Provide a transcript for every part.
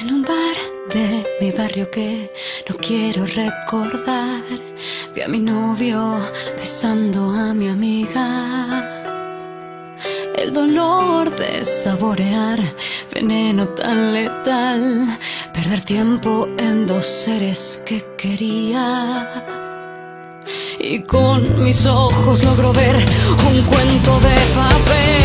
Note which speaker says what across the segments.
Speaker 1: En un bar de mi barrio que no quiero recordar, vi a mi novio besando a mi amiga. El dolor de saborear veneno tan letal, perder tiempo en dos seres que quería. Y con mis ojos logro ver un cuento de papel.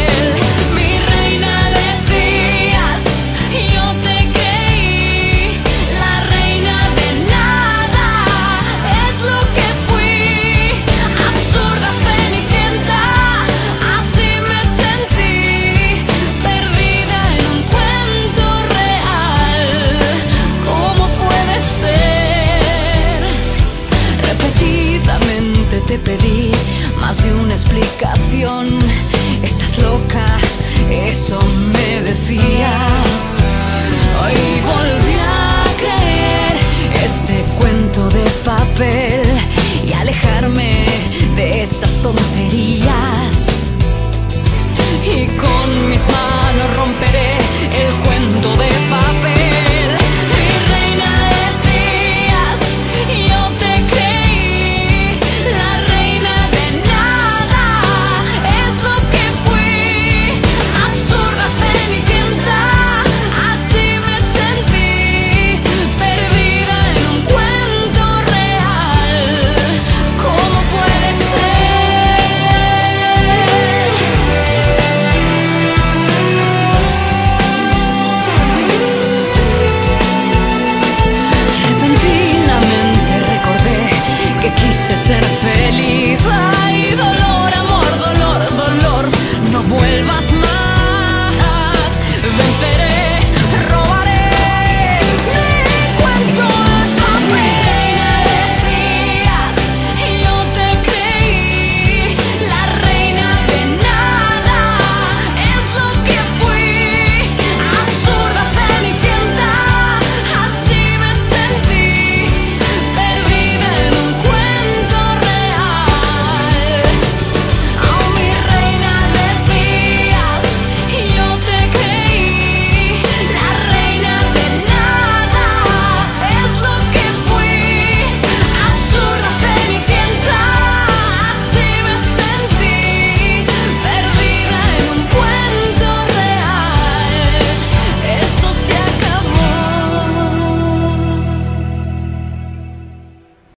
Speaker 1: Te pedí más de una explicación. Estás loca, eso me decías. Hoy volví a creer este cuento de papel y alejarme de esas tonterías.